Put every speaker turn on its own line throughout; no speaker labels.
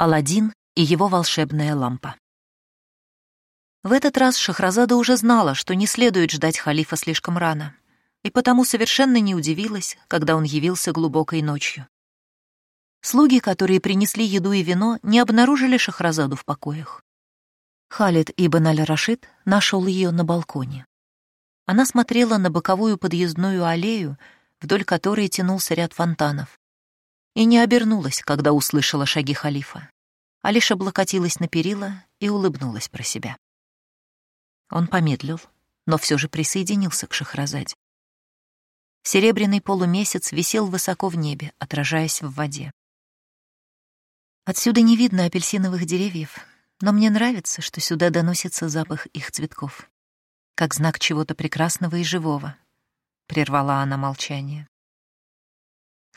Аладдин и его волшебная лампа. В этот раз Шахразада уже знала, что не следует ждать халифа слишком рано, и потому совершенно не удивилась, когда он явился глубокой ночью. Слуги, которые принесли еду и вино, не обнаружили Шахразаду в покоях. Халид ибн аль-Рашид нашел ее на балконе. Она смотрела на боковую подъездную аллею, вдоль которой тянулся ряд фонтанов, и не обернулась, когда услышала шаги халифа, а лишь облокотилась на перила и улыбнулась про себя. Он помедлил, но все же присоединился к Шахразаде. Серебряный полумесяц висел высоко в небе, отражаясь в воде. Отсюда не видно апельсиновых деревьев, но мне нравится, что сюда доносится запах их цветков, как знак чего-то прекрасного и живого. Прервала она молчание.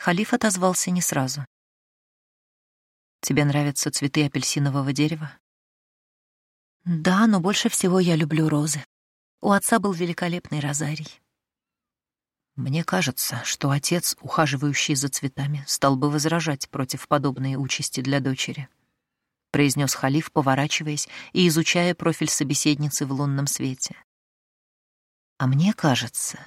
Халиф отозвался не сразу. «Тебе нравятся цветы апельсинового дерева?» «Да, но больше всего я люблю розы. У отца был великолепный розарий». «Мне кажется, что отец, ухаживающий за цветами, стал бы возражать против подобной участи для дочери», — произнес халиф, поворачиваясь и изучая профиль собеседницы в лунном свете. «А мне кажется,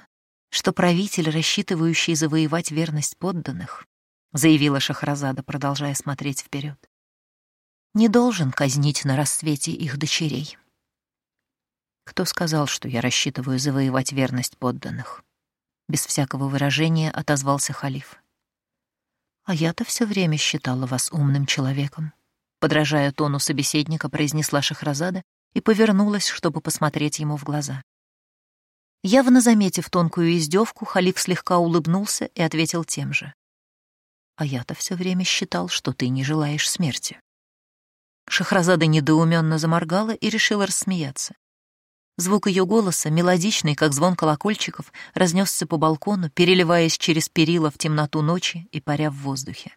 что правитель, рассчитывающий завоевать верность подданных, заявила Шахразада, продолжая смотреть вперед, не должен казнить на рассвете их дочерей. Кто сказал, что я рассчитываю завоевать верность подданных? Без всякого выражения отозвался халиф. А я-то все время считала вас умным человеком. Подражая тону собеседника, произнесла Шахразада и повернулась, чтобы посмотреть ему в глаза. Явно заметив тонкую издевку, халиф слегка улыбнулся и ответил тем же. «А я-то все время считал, что ты не желаешь смерти». Шахразада недоуменно заморгала и решила рассмеяться. Звук ее голоса, мелодичный, как звон колокольчиков, разнесся по балкону, переливаясь через перила в темноту ночи и паря в воздухе.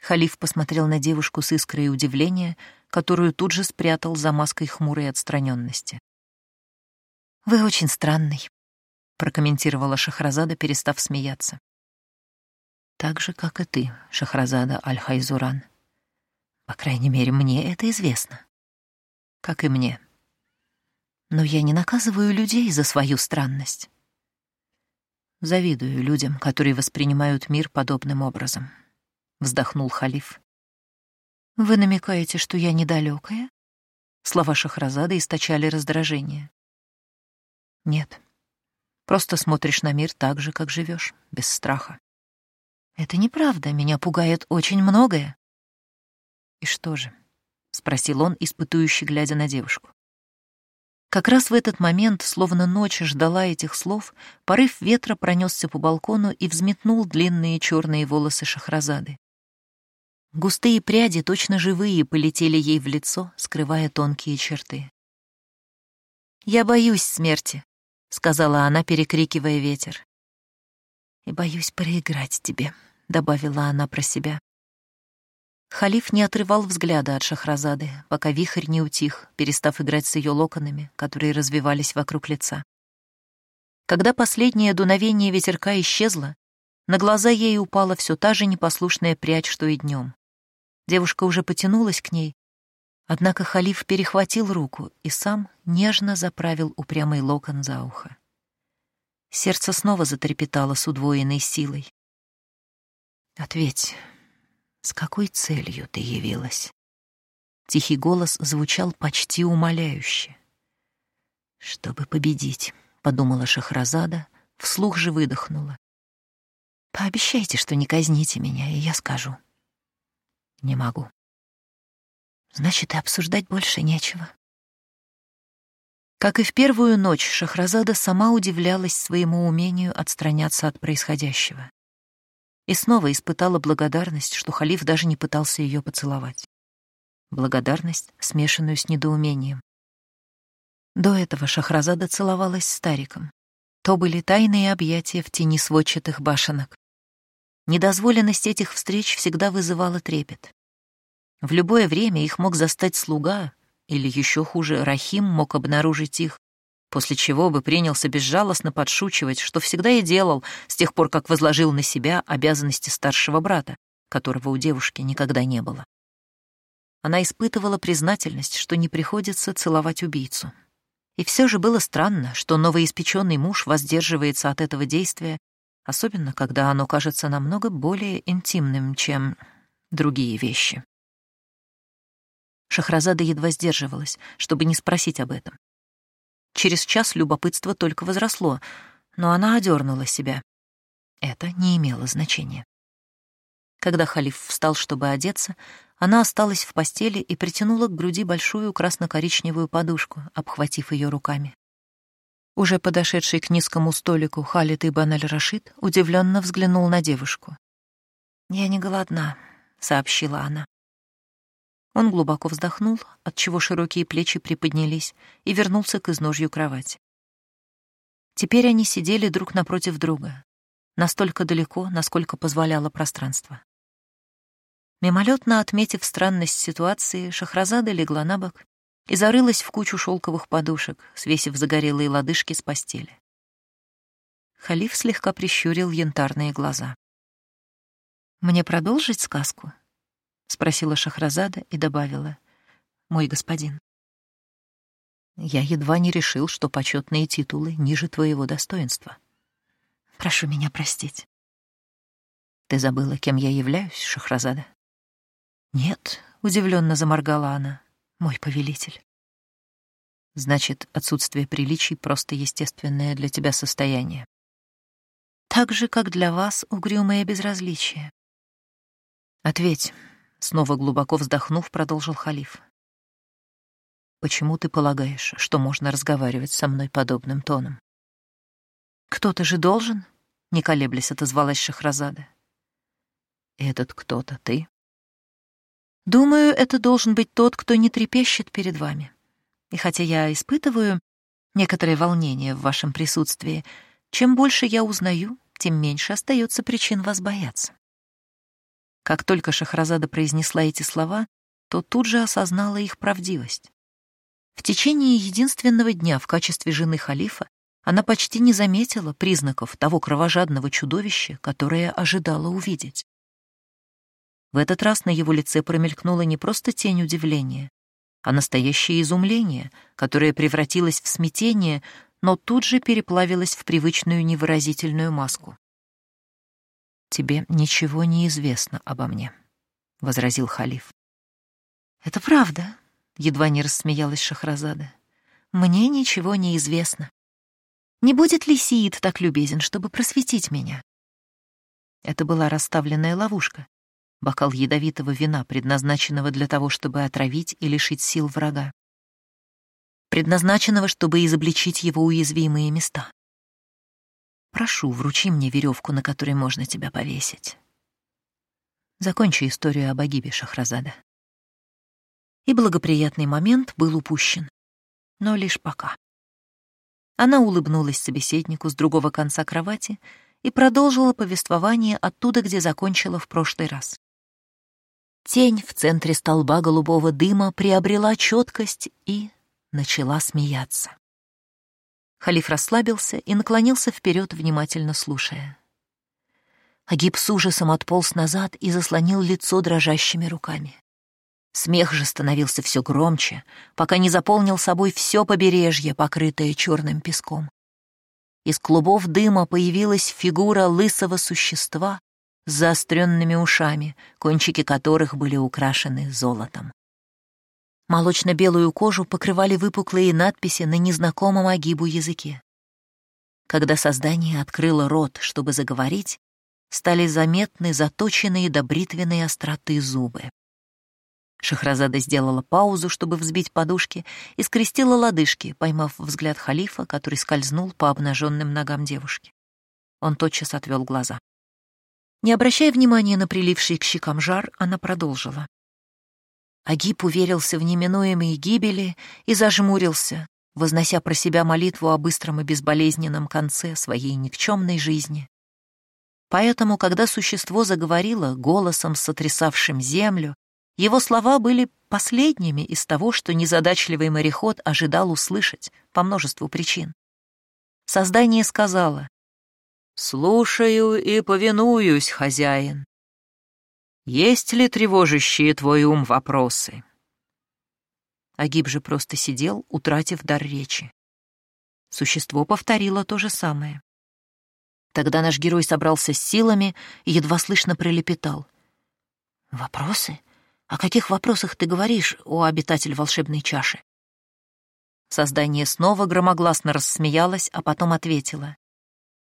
Халиф посмотрел на девушку с искрой удивления, которую тут же спрятал за маской хмурой отстраненности. «Вы очень странный», — прокомментировала Шахразада, перестав смеяться. «Так же, как и ты, Шахразада Аль-Хайзуран. По крайней мере, мне это известно. Как и мне. Но я не наказываю людей за свою странность. Завидую людям, которые воспринимают мир подобным образом», — вздохнул халиф. «Вы намекаете, что я недалекая?» Слова Шахразада источали раздражение. Нет. Просто смотришь на мир так же, как живешь, без страха. Это неправда, меня пугает очень многое. И что же? Спросил он, испытующий, глядя на девушку. Как раз в этот момент, словно ночь ждала этих слов, порыв ветра пронесся по балкону и взметнул длинные черные волосы Шахразады. Густые пряди, точно живые, полетели ей в лицо, скрывая тонкие черты. «Я боюсь смерти», сказала она, перекрикивая ветер. «И боюсь проиграть тебе», — добавила она про себя. Халиф не отрывал взгляда от Шахразады, пока вихрь не утих, перестав играть с ее локонами, которые развивались вокруг лица. Когда последнее дуновение ветерка исчезло, на глаза ей упала все та же непослушная прядь, что и днем. Девушка уже потянулась к ней, Однако халиф перехватил руку и сам нежно заправил упрямый локон за ухо. Сердце снова затрепетало с удвоенной силой. «Ответь, с какой целью ты явилась?» Тихий голос звучал почти умоляюще. «Чтобы победить», — подумала Шахразада, вслух же выдохнула. «Пообещайте, что не казните меня, и я скажу». «Не могу», Значит, и обсуждать больше нечего. Как и в первую ночь, Шахразада сама удивлялась своему умению отстраняться от происходящего. И снова испытала благодарность, что халиф даже не пытался ее поцеловать. Благодарность, смешанную с недоумением. До этого Шахразада целовалась с Тариком. То были тайные объятия в тени сводчатых башенок. Недозволенность этих встреч всегда вызывала трепет. В любое время их мог застать слуга, или еще хуже, Рахим мог обнаружить их, после чего бы принялся безжалостно подшучивать, что всегда и делал с тех пор, как возложил на себя обязанности старшего брата, которого у девушки никогда не было. Она испытывала признательность, что не приходится целовать убийцу. И все же было странно, что новоиспеченный муж воздерживается от этого действия, особенно когда оно кажется намного более интимным, чем другие вещи. Шахразада едва сдерживалась, чтобы не спросить об этом. Через час любопытство только возросло, но она одернула себя. Это не имело значения. Когда халиф встал, чтобы одеться, она осталась в постели и притянула к груди большую красно-коричневую подушку, обхватив ее руками. Уже подошедший к низкому столику Халид Ибн аль-Рашид удивленно взглянул на девушку. «Я не голодна», — сообщила она. Он глубоко вздохнул, отчего широкие плечи приподнялись, и вернулся к изножью кровати. Теперь они сидели друг напротив друга, настолько далеко, насколько позволяло пространство. Мимолетно отметив странность ситуации, Шахразада легла на бок и зарылась в кучу шелковых подушек, свесив загорелые лодыжки с постели. Халиф слегка прищурил янтарные глаза. «Мне продолжить сказку?» — спросила Шахразада и добавила. «Мой господин». «Я едва не решил, что почетные титулы ниже твоего достоинства. Прошу меня простить». «Ты забыла, кем я являюсь, Шахразада?» «Нет», — удивленно заморгала она, — «мой повелитель». «Значит, отсутствие приличий — просто естественное для тебя состояние». «Так же, как для вас угрюмое безразличие». «Ответь», Снова глубоко вздохнув, продолжил халиф. «Почему ты полагаешь, что можно разговаривать со мной подобным тоном?» «Кто-то же должен?» — не колеблясь отозвалась Шахразада. «Этот кто-то ты?» «Думаю, это должен быть тот, кто не трепещет перед вами. И хотя я испытываю некоторое волнение в вашем присутствии, чем больше я узнаю, тем меньше остается причин вас бояться. Как только Шахразада произнесла эти слова, то тут же осознала их правдивость. В течение единственного дня в качестве жены халифа она почти не заметила признаков того кровожадного чудовища, которое ожидала увидеть. В этот раз на его лице промелькнула не просто тень удивления, а настоящее изумление, которое превратилось в смятение, но тут же переплавилось в привычную невыразительную маску тебе ничего не известно обо мне», — возразил халиф. «Это правда», — едва не рассмеялась Шахразада. «Мне ничего не известно. Не будет ли Сиит так любезен, чтобы просветить меня?» Это была расставленная ловушка, бокал ядовитого вина, предназначенного для того, чтобы отравить и лишить сил врага, предназначенного, чтобы изобличить его уязвимые места. Прошу, вручи мне веревку, на которой можно тебя повесить. Закончи историю об Агибе Шахразада. И благоприятный момент был упущен. Но лишь пока. Она улыбнулась собеседнику с другого конца кровати и продолжила повествование оттуда, где закончила в прошлый раз. Тень в центре столба голубого дыма приобрела четкость и начала смеяться. Халиф расслабился и наклонился вперед, внимательно слушая. Агиб с ужасом отполз назад и заслонил лицо дрожащими руками. Смех же становился все громче, пока не заполнил собой все побережье, покрытое черным песком. Из клубов дыма появилась фигура лысого существа с заостренными ушами, кончики которых были украшены золотом. Молочно-белую кожу покрывали выпуклые надписи на незнакомом агибу языке. Когда создание открыло рот, чтобы заговорить, стали заметны заточенные до бритвенной остроты зубы. Шахразада сделала паузу, чтобы взбить подушки, и скрестила лодыжки, поймав взгляд халифа, который скользнул по обнаженным ногам девушки. Он тотчас отвел глаза. Не обращая внимания на приливший к щекам жар, она продолжила. Агип уверился в неминуемой гибели и зажмурился, вознося про себя молитву о быстром и безболезненном конце своей никчемной жизни. Поэтому, когда существо заговорило голосом, сотрясавшим землю, его слова были последними из того, что незадачливый мореход ожидал услышать по множеству причин. Создание сказала «Слушаю и повинуюсь, хозяин. Есть ли тревожащие твой ум вопросы? Агиб же просто сидел, утратив дар речи. Существо повторило то же самое. Тогда наш герой собрался с силами и едва слышно пролепетал. «Вопросы? О каких вопросах ты говоришь, о обитатель волшебной чаши?» Создание снова громогласно рассмеялось, а потом ответило.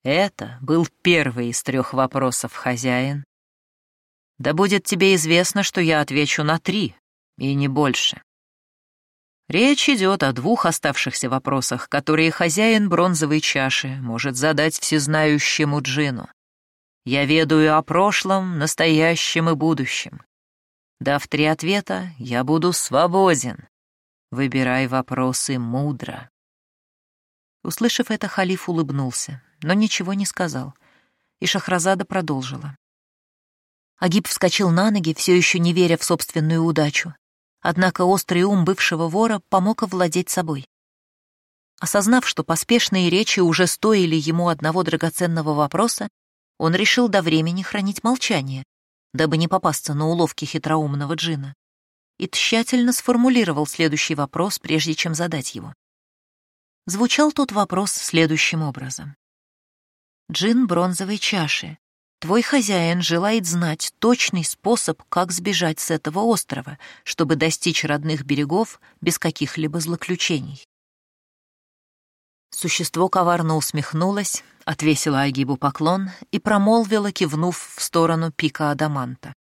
«Это был первый из трех вопросов, хозяин. Да будет тебе известно, что я отвечу на три, и не больше. Речь идет о двух оставшихся вопросах, которые хозяин бронзовой чаши может задать всезнающему джину. Я ведаю о прошлом, настоящем и будущем. Дав три ответа, я буду свободен. Выбирай вопросы мудро. Услышав это, халиф улыбнулся, но ничего не сказал, и Шахразада продолжила. Агиб вскочил на ноги, все еще не веря в собственную удачу. Однако острый ум бывшего вора помог овладеть собой. Осознав, что поспешные речи уже стоили ему одного драгоценного вопроса, он решил до времени хранить молчание, дабы не попасться на уловки хитроумного джина, и тщательно сформулировал следующий вопрос, прежде чем задать его. Звучал тот вопрос следующим образом. «Джин бронзовой чаши, Твой хозяин желает знать точный способ, как сбежать с этого острова, чтобы достичь родных берегов без каких-либо злоключений. Существо коварно усмехнулось, отвесило Агибу поклон и промолвило, кивнув в сторону пика Адаманта.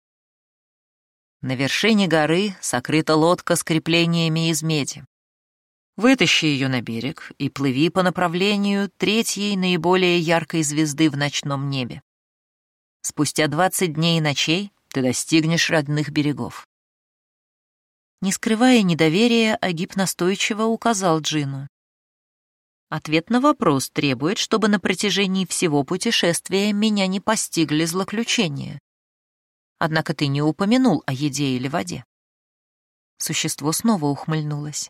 На вершине горы сокрыта лодка с креплениями из меди. Вытащи ее на берег и плыви по направлению третьей наиболее яркой звезды в ночном небе. Спустя двадцать дней и ночей ты достигнешь родных берегов. Не скрывая недоверия, Агиб настойчиво указал Джину. Ответ на вопрос требует, чтобы на протяжении всего путешествия меня не постигли злоключения. Однако ты не упомянул о еде или воде. Существо снова ухмыльнулось.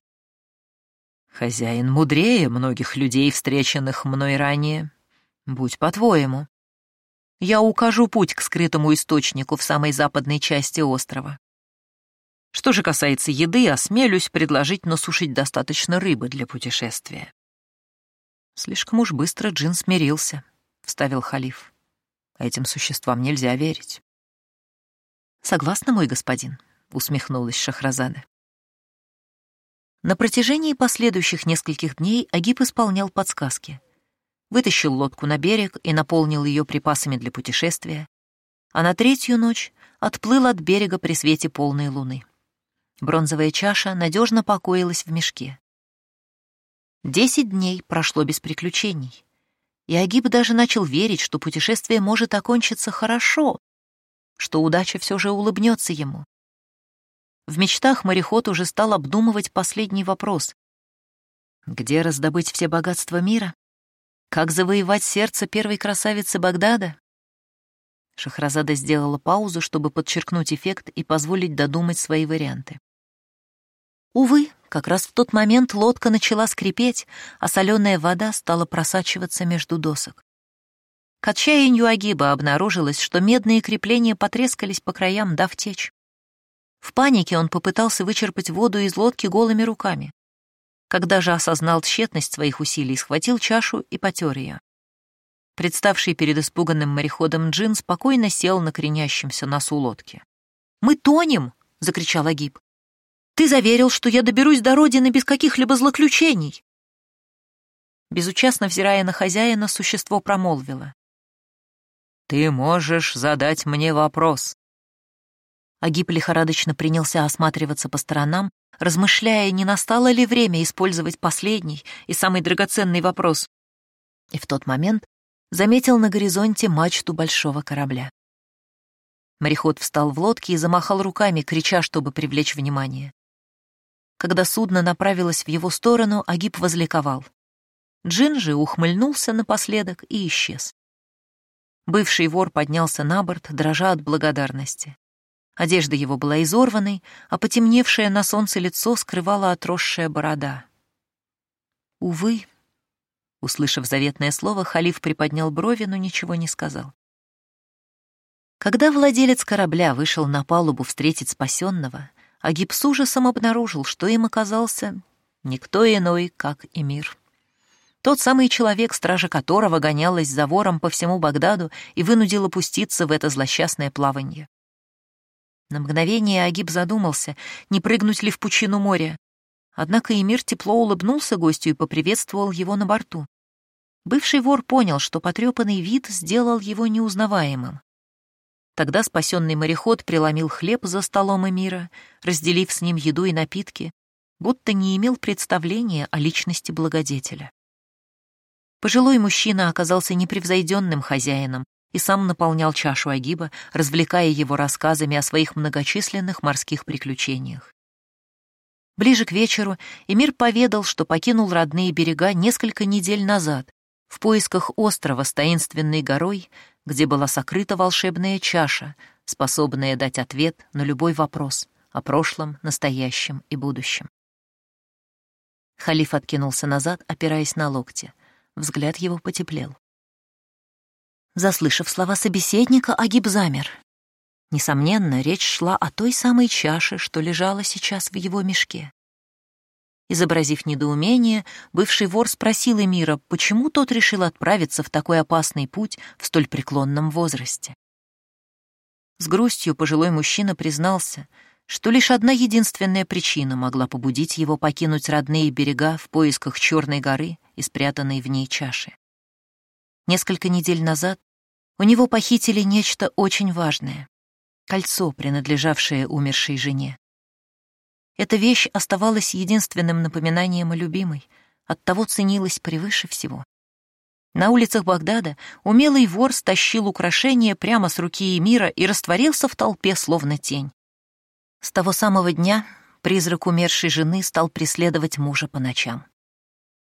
Хозяин мудрее многих людей, встреченных мной ранее. Будь по-твоему. Я укажу путь к скрытому источнику в самой западной части острова. Что же касается еды, осмелюсь предложить насушить достаточно рыбы для путешествия. Слишком уж быстро Джин смирился, — вставил халиф. Этим существам нельзя верить. Согласна, мой господин, — усмехнулась Шахразада. На протяжении последующих нескольких дней Агип исполнял подсказки — вытащил лодку на берег и наполнил ее припасами для путешествия, а на третью ночь отплыл от берега при свете полной луны. Бронзовая чаша надежно покоилась в мешке. Десять дней прошло без приключений, и Агиб даже начал верить, что путешествие может окончиться хорошо, что удача все же улыбнется ему. В мечтах мореход уже стал обдумывать последний вопрос. Где раздобыть все богатства мира? Как завоевать сердце первой красавицы Багдада? Шахразада сделала паузу, чтобы подчеркнуть эффект и позволить додумать свои варианты. Увы, как раз в тот момент лодка начала скрипеть, а соленая вода стала просачиваться между досок. К отчаянию Агиба обнаружилось, что медные крепления потрескались по краям, дав течь. В панике он попытался вычерпать воду из лодки голыми руками. Когда же осознал тщетность своих усилий, схватил чашу и потер ее. Представший перед испуганным мореходом Джин спокойно сел на кренящемся носу лодки. «Мы тонем!» — закричал Агиб. «Ты заверил, что я доберусь до родины без каких-либо злоключений!» Безучастно взирая на хозяина, существо промолвило. «Ты можешь задать мне вопрос». Агиб лихорадочно принялся осматриваться по сторонам, размышляя, не настало ли время использовать последний и самый драгоценный вопрос. И в тот момент заметил на горизонте мачту большого корабля. Мореход встал в лодке и замахал руками, крича, чтобы привлечь внимание. Когда судно направилось в его сторону, Агиб возликовал. Джин же ухмыльнулся напоследок и исчез. Бывший вор поднялся на борт, дрожа от благодарности. Одежда его была изорванной, а потемневшее на солнце лицо скрывала отросшая борода. «Увы», — услышав заветное слово, халиф приподнял брови, но ничего не сказал. Когда владелец корабля вышел на палубу встретить спасенного, Агиб с ужасом обнаружил, что им оказался никто иной, как Эмир. Тот самый человек, стража которого гонялась за вором по всему Багдаду и вынудил опуститься в это злосчастное плаванье. На мгновение Агиб задумался, не прыгнуть ли в пучину моря. Однако Эмир тепло улыбнулся гостю и поприветствовал его на борту. Бывший вор понял, что потрепанный вид сделал его неузнаваемым. Тогда спасенный мореход преломил хлеб за столом Эмира, разделив с ним еду и напитки, будто не имел представления о личности благодетеля. Пожилой мужчина оказался непревзойденным хозяином и сам наполнял чашу Агиба, развлекая его рассказами о своих многочисленных морских приключениях. Ближе к вечеру Эмир поведал, что покинул родные берега несколько недель назад в поисках острова с таинственной горой, где была сокрыта волшебная чаша, способная дать ответ на любой вопрос о прошлом, настоящем и будущем. Халиф откинулся назад, опираясь на локти. Взгляд его потеплел. Заслышав слова собеседника, Агиб замер. Несомненно, речь шла о той самой чаше, что лежала сейчас в его мешке. Изобразив недоумение, бывший вор спросил Эмира, почему тот решил отправиться в такой опасный путь в столь преклонном возрасте. С грустью пожилой мужчина признался, что лишь одна единственная причина могла побудить его покинуть родные берега в поисках Черной горы и спрятанной в ней чаши. Несколько недель назад у него похитили нечто очень важное — кольцо, принадлежавшее умершей жене. Эта вещь оставалась единственным напоминанием о любимой, оттого ценилась превыше всего. На улицах Багдада умелый вор стащил украшение прямо с руки Эмира и растворился в толпе, словно тень. С того самого дня призрак умершей жены стал преследовать мужа по ночам.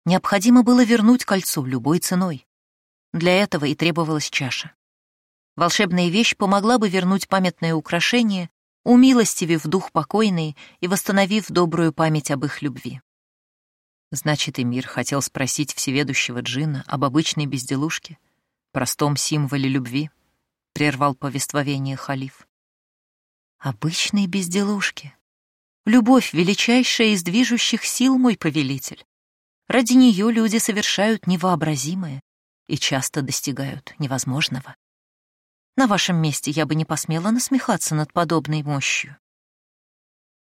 Необходимо было вернуть кольцо любой ценой. Для этого и требовалась чаша. Волшебная вещь помогла бы вернуть памятное украшение умилостивив дух покойный и восстановив добрую память об их любви. Значит, Эмир хотел спросить всеведущего джина об обычной безделушке, простом символе любви, прервал повествовение халиф. Обычной безделушки. Любовь — величайшая из движущих сил, мой повелитель. Ради нее люди совершают невообразимое и часто достигают невозможного. На вашем месте я бы не посмела насмехаться над подобной мощью.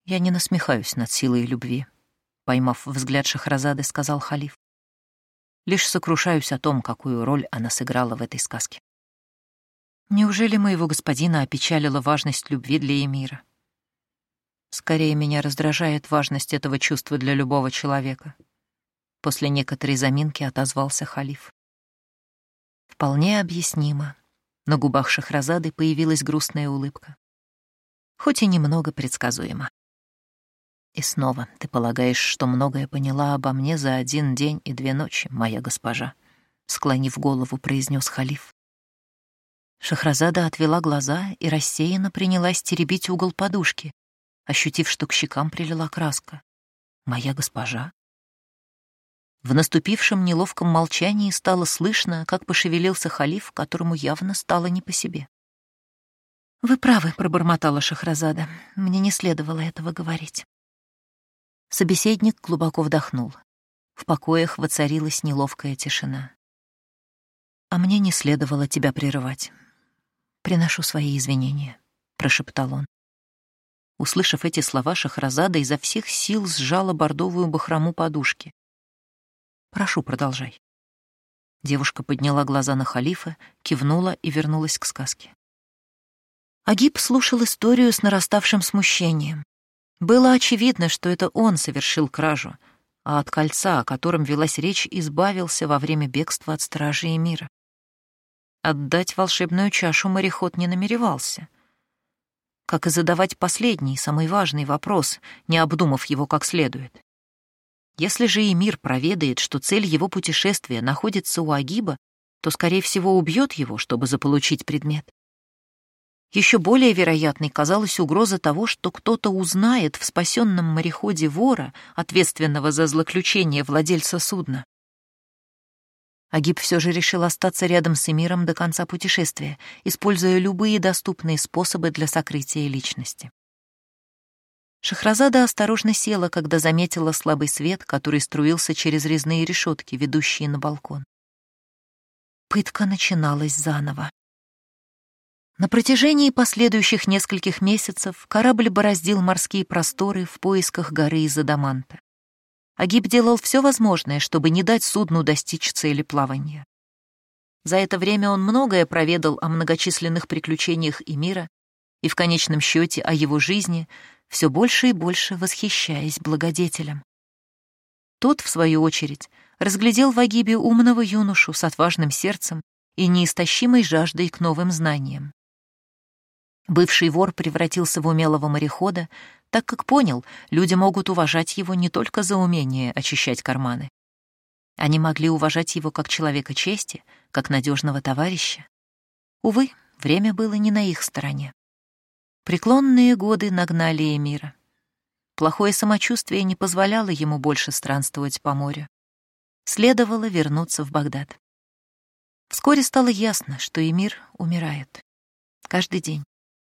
Я не насмехаюсь над силой любви, поймав взгляд Шахразады, сказал халиф. Лишь сокрушаюсь о том, какую роль она сыграла в этой сказке. Неужели моего господина опечалила важность любви для Эмира? Скорее меня раздражает важность этого чувства для любого человека. После некоторой заминки отозвался халиф. Вполне объяснимо. На губах Шахразады появилась грустная улыбка. Хоть и немного предсказуемо. И снова ты полагаешь, что многое поняла обо мне за один день и две ночи, моя госпожа, склонив голову, произнес халиф. Шахразада отвела глаза и рассеянно принялась теребить угол подушки, ощутив, что к щекам прилила краска. Моя госпожа? В наступившем неловком молчании стало слышно, как пошевелился халиф, которому явно стало не по себе. «Вы правы», — пробормотала Шахразада. «Мне не следовало этого говорить». Собеседник глубоко вдохнул. В покоях воцарилась неловкая тишина. «А мне не следовало тебя прерывать. Приношу свои извинения», — прошептал он. Услышав эти слова, Шахразада изо всех сил сжала бордовую бахрому подушки. Прошу, продолжай. Девушка подняла глаза на халифа, кивнула и вернулась к сказке. Агиб слушал историю с нараставшим смущением. Было очевидно, что это он совершил кражу, а от кольца, о котором велась речь, избавился во время бегства от стражи и мира. Отдать волшебную чашу мореход не намеревался. Как и задавать последний, самый важный вопрос, не обдумав его как следует. Если же Эмир проведает, что цель его путешествия находится у Агиба, то, скорее всего, убьет его, чтобы заполучить предмет. Еще более вероятной казалась угроза того, что кто-то узнает в спасенном мореходе вора, ответственного за злоключение владельца судна. Агиб все же решил остаться рядом с Эмиром до конца путешествия, используя любые доступные способы для сокрытия личности. Шахразада осторожно села, когда заметила слабый свет, который струился через резные решетки, ведущие на балкон. Пытка начиналась заново. На протяжении последующих нескольких месяцев корабль бороздил морские просторы в поисках горы из адаманта. Агиб делал все возможное, чтобы не дать судну достичь цели плавания. За это время он многое проведал о многочисленных приключениях и мира и в конечном счете о его жизни, все больше и больше восхищаясь благодетелем. Тот, в свою очередь, разглядел в Агибе умного юношу с отважным сердцем и неистощимой жаждой к новым знаниям. Бывший вор превратился в умелого морехода, так как понял, люди могут уважать его не только за умение очищать карманы. Они могли уважать его как человека чести, как надежного товарища. Увы, время было не на их стороне. Преклонные годы нагнали Эмира. Плохое самочувствие не позволяло ему больше странствовать по морю. Следовало вернуться в Багдад. Вскоре стало ясно, что Эмир умирает. Каждый день.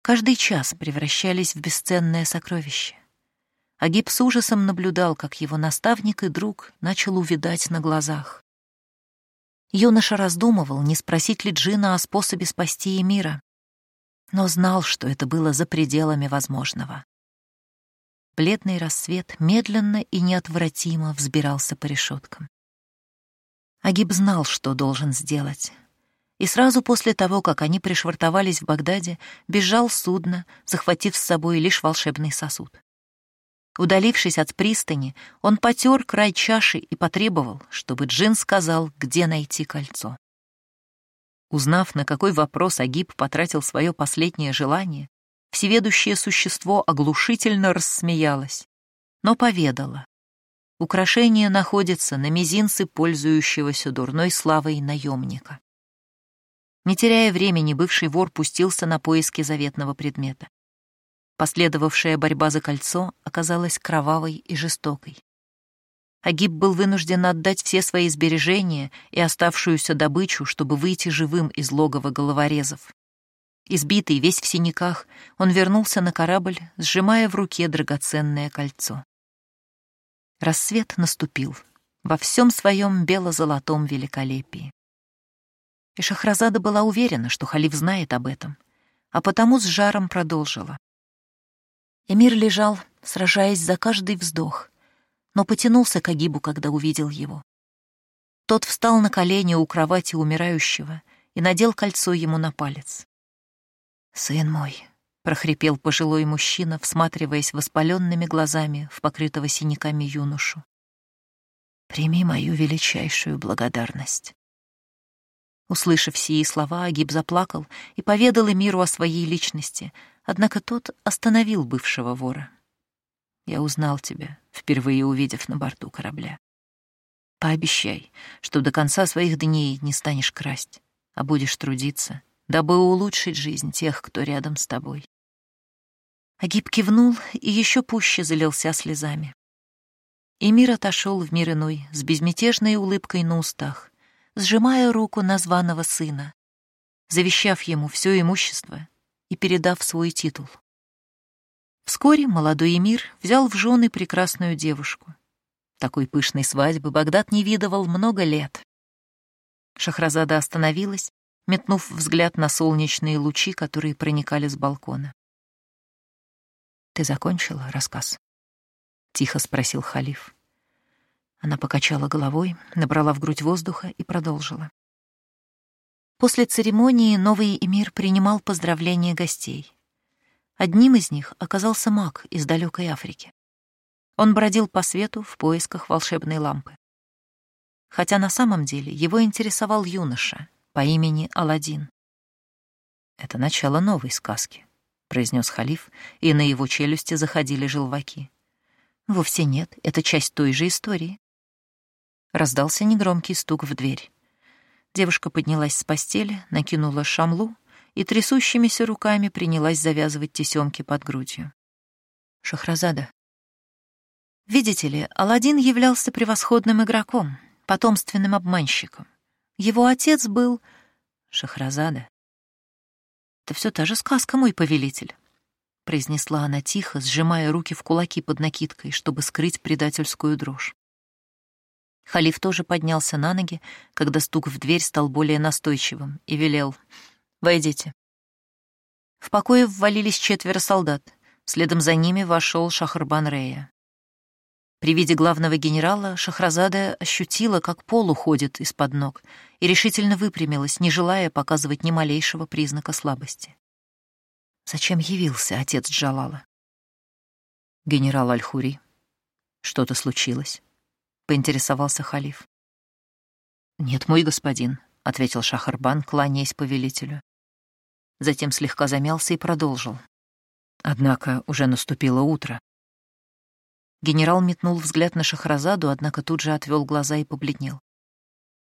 Каждый час превращались в бесценное сокровище. Агиб с ужасом наблюдал, как его наставник и друг начал увидать на глазах. Юноша раздумывал, не спросить ли Джина о способе спасти Эмира, но знал, что это было за пределами возможного. Бледный рассвет медленно и неотвратимо взбирался по решеткам. Агиб знал, что должен сделать, и сразу после того, как они пришвартовались в Багдаде, бежал судно, захватив с собой лишь волшебный сосуд. Удалившись от пристани, он потер край чаши и потребовал, чтобы Джин сказал, где найти кольцо. Узнав, на какой вопрос Агиб потратил свое последнее желание, всеведущее существо оглушительно рассмеялось, но поведало. Украшение находится на мизинце пользующегося дурной славой наемника. Не теряя времени, бывший вор пустился на поиски заветного предмета. Последовавшая борьба за кольцо оказалась кровавой и жестокой. Агиб был вынужден отдать все свои сбережения и оставшуюся добычу, чтобы выйти живым из логова головорезов. Избитый, весь в синяках, он вернулся на корабль, сжимая в руке драгоценное кольцо. Рассвет наступил во всем своем бело-золотом великолепии. И Шахразада была уверена, что халиф знает об этом, а потому с жаром продолжила. Эмир лежал, сражаясь за каждый вздох, но потянулся к Агибу, когда увидел его. Тот встал на колени у кровати умирающего и надел кольцо ему на палец. «Сын мой», — прохрипел пожилой мужчина, всматриваясь воспаленными глазами в покрытого синяками юношу. «Прими мою величайшую благодарность. Услышав сии слова, Агиб заплакал и поведал Эмиру о своей личности, однако тот остановил бывшего вора. «Я узнал тебя, впервые увидев на борту корабля. Пообещай, что до конца своих дней не станешь красть, а будешь трудиться, дабы улучшить жизнь тех, кто рядом с тобой». Агиб кивнул и еще пуще залился слезами. Эмир отошел в мир иной с безмятежной улыбкой на устах — сжимая руку названного сына, завещав ему все имущество и передав свой титул. Вскоре молодой эмир взял в жены прекрасную девушку. Такой пышной свадьбы Багдад не видывал много лет. Шахразада остановилась, метнув взгляд на солнечные лучи, которые проникали с балкона. «Ты закончила рассказ?» — тихо спросил халиф. Она покачала головой, набрала в грудь воздуха и продолжила. После церемонии новый эмир принимал поздравления гостей. Одним из них оказался маг из далекой Африки. Он бродил по свету в поисках волшебной лампы. Хотя на самом деле его интересовал юноша по имени Аладдин. «Это начало новой сказки», — произнес халиф, и на его челюсти заходили желваки. «Вовсе нет, это часть той же истории. Раздался негромкий стук в дверь. Девушка поднялась с постели, накинула шамлу и трясущимися руками принялась завязывать тесемки под грудью. Шахразада. Видите ли, Аладдин являлся превосходным игроком, потомственным обманщиком. Его отец был... Шахразада. Это все та же сказка, мой повелитель. произнесла она тихо, сжимая руки в кулаки под накидкой, чтобы скрыть предательскую дрожь. Халиф тоже поднялся на ноги, когда стук в дверь стал более настойчивым, и велел «Войдите». В покое ввалились четверо солдат. Следом за ними вошел Шахарбан Рея. При виде главного генерала Шахразада ощутила, как пол уходит из-под ног, и решительно выпрямилась, не желая показывать ни малейшего признака слабости. Зачем явился отец Джалала? Генерал Аль-Хури. Что-то случилось? Поинтересовался халиф. Нет, мой господин, ответил Шахарбан, кланяясь повелителю. Затем слегка замялся и продолжил. Однако уже наступило утро. Генерал метнул взгляд на Шахразаду, однако тут же отвел глаза и побледнел.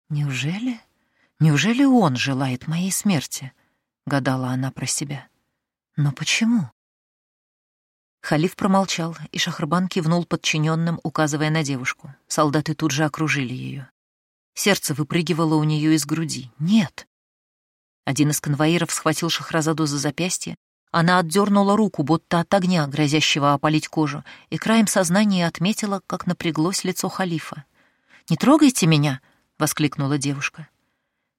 «Неужели? Неужели он желает моей смерти?» — гадала она про себя. «Но почему?» Халиф промолчал, и Шахрбан кивнул подчиненным, указывая на девушку. Солдаты тут же окружили ее. Сердце выпрыгивало у нее из груди. «Нет!» Один из конвоиров схватил Шахразаду за запястье, она отдернула руку, будто от огня, грозящего опалить кожу, и краем сознания отметила, как напряглось лицо халифа. «Не трогайте меня!» — воскликнула девушка.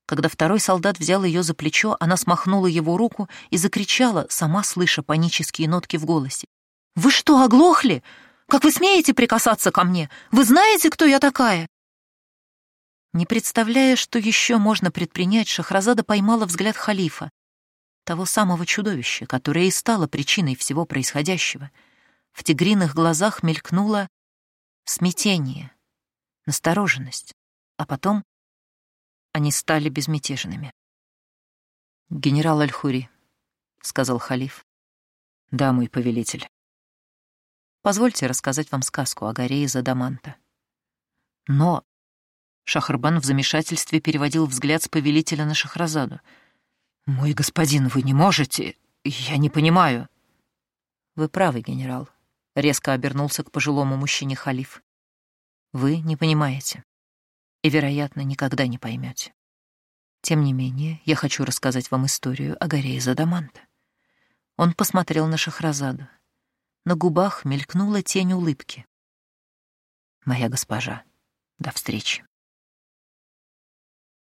Когда второй солдат взял ее за плечо, она смахнула его руку и закричала, сама слыша панические нотки в голосе. «Вы что, оглохли? Как вы смеете прикасаться ко мне? Вы знаете, кто я такая?» Не представляя, что еще можно предпринять, Шахразада поймала взгляд халифа, того самого чудовища, которое и стало причиной всего происходящего. В тигриных глазах мелькнуло смятение, настороженность, а потом они стали безмятежными. «Генерал Аль-Хури», — сказал халиф. «Да, мой повелитель. Позвольте рассказать вам сказку о горе из Адаманта». Но Шахарбан в замешательстве переводил взгляд с повелителя на Шахразаду — «Мой господин, вы не можете. Я не понимаю». «Вы правы, генерал», — резко обернулся к пожилому мужчине халиф. «Вы не понимаете. И, вероятно, никогда не поймете. Тем не менее, я хочу рассказать вам историю о горе из Адаманта». Он посмотрел на Шахразаду. На губах мелькнула тень улыбки. «Моя госпожа, до встречи».